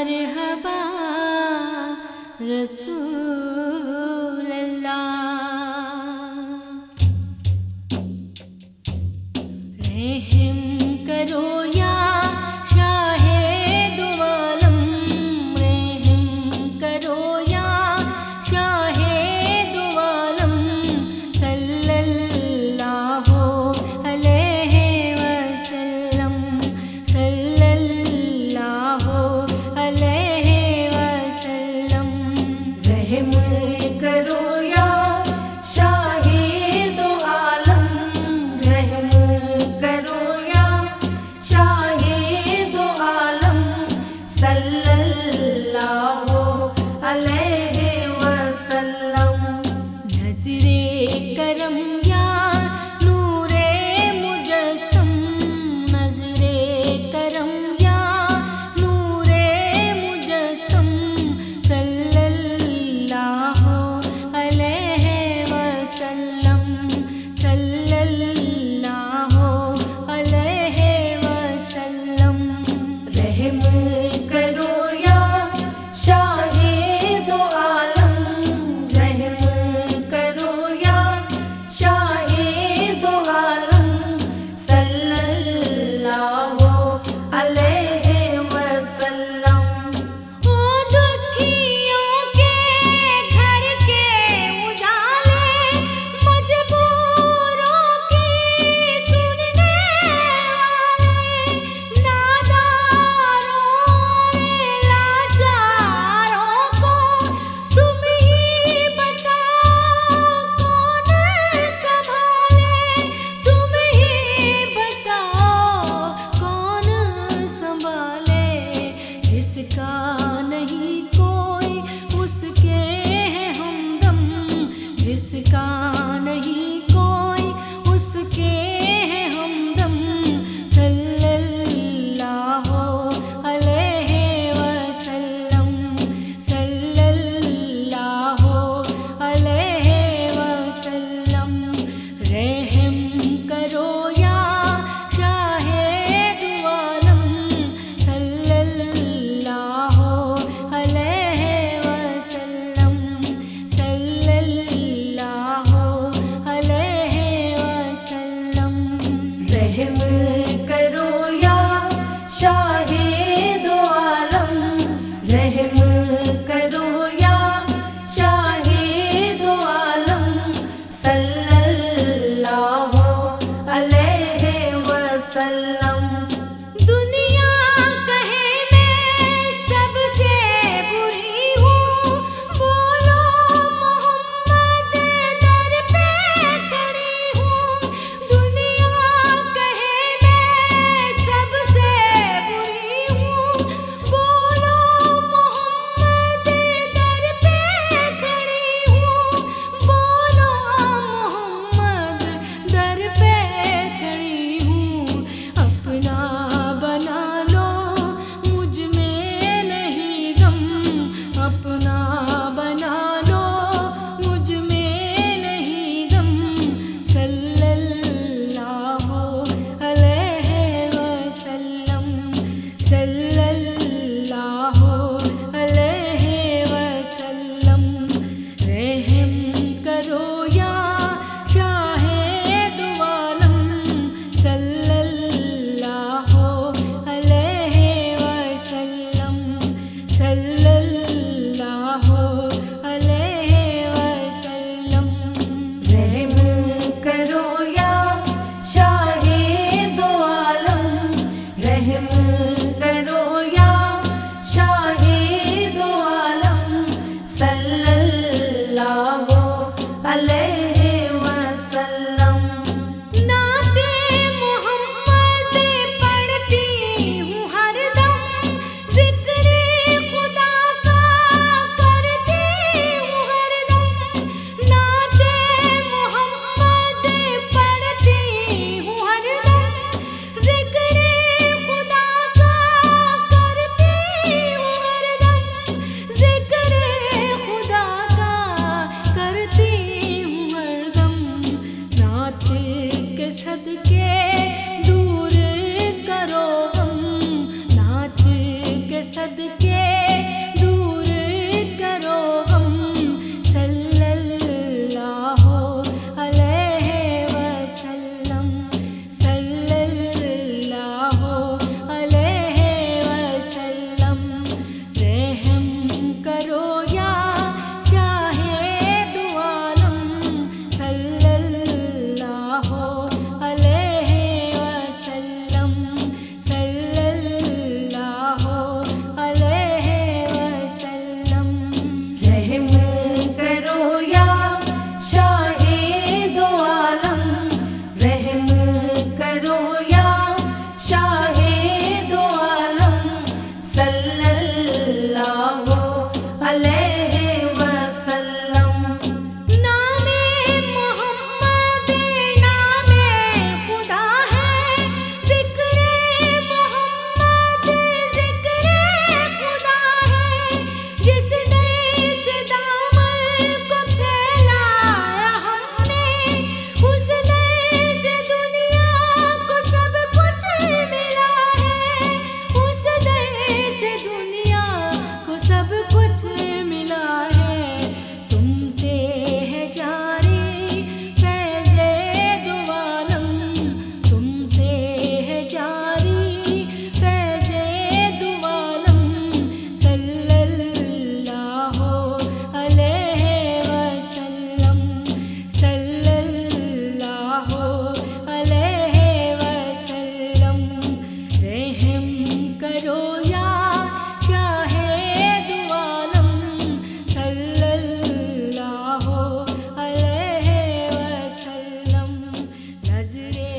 مرحبا رسول اللہ۔ رحم کرو سرے کرم اللہ today.